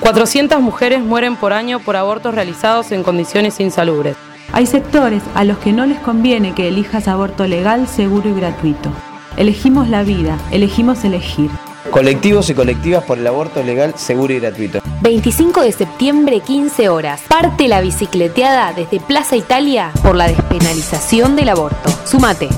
400 mujeres mueren por año por abortos realizados en condiciones insalubres. Hay sectores a los que no les conviene que elijas aborto legal, seguro y gratuito. Elegimos la vida, elegimos elegir. Colectivos y colectivas por el aborto legal, seguro y gratuito. 25 de septiembre, 15 horas. Parte la bicicleteada desde Plaza Italia por la despenalización del aborto. Sumate.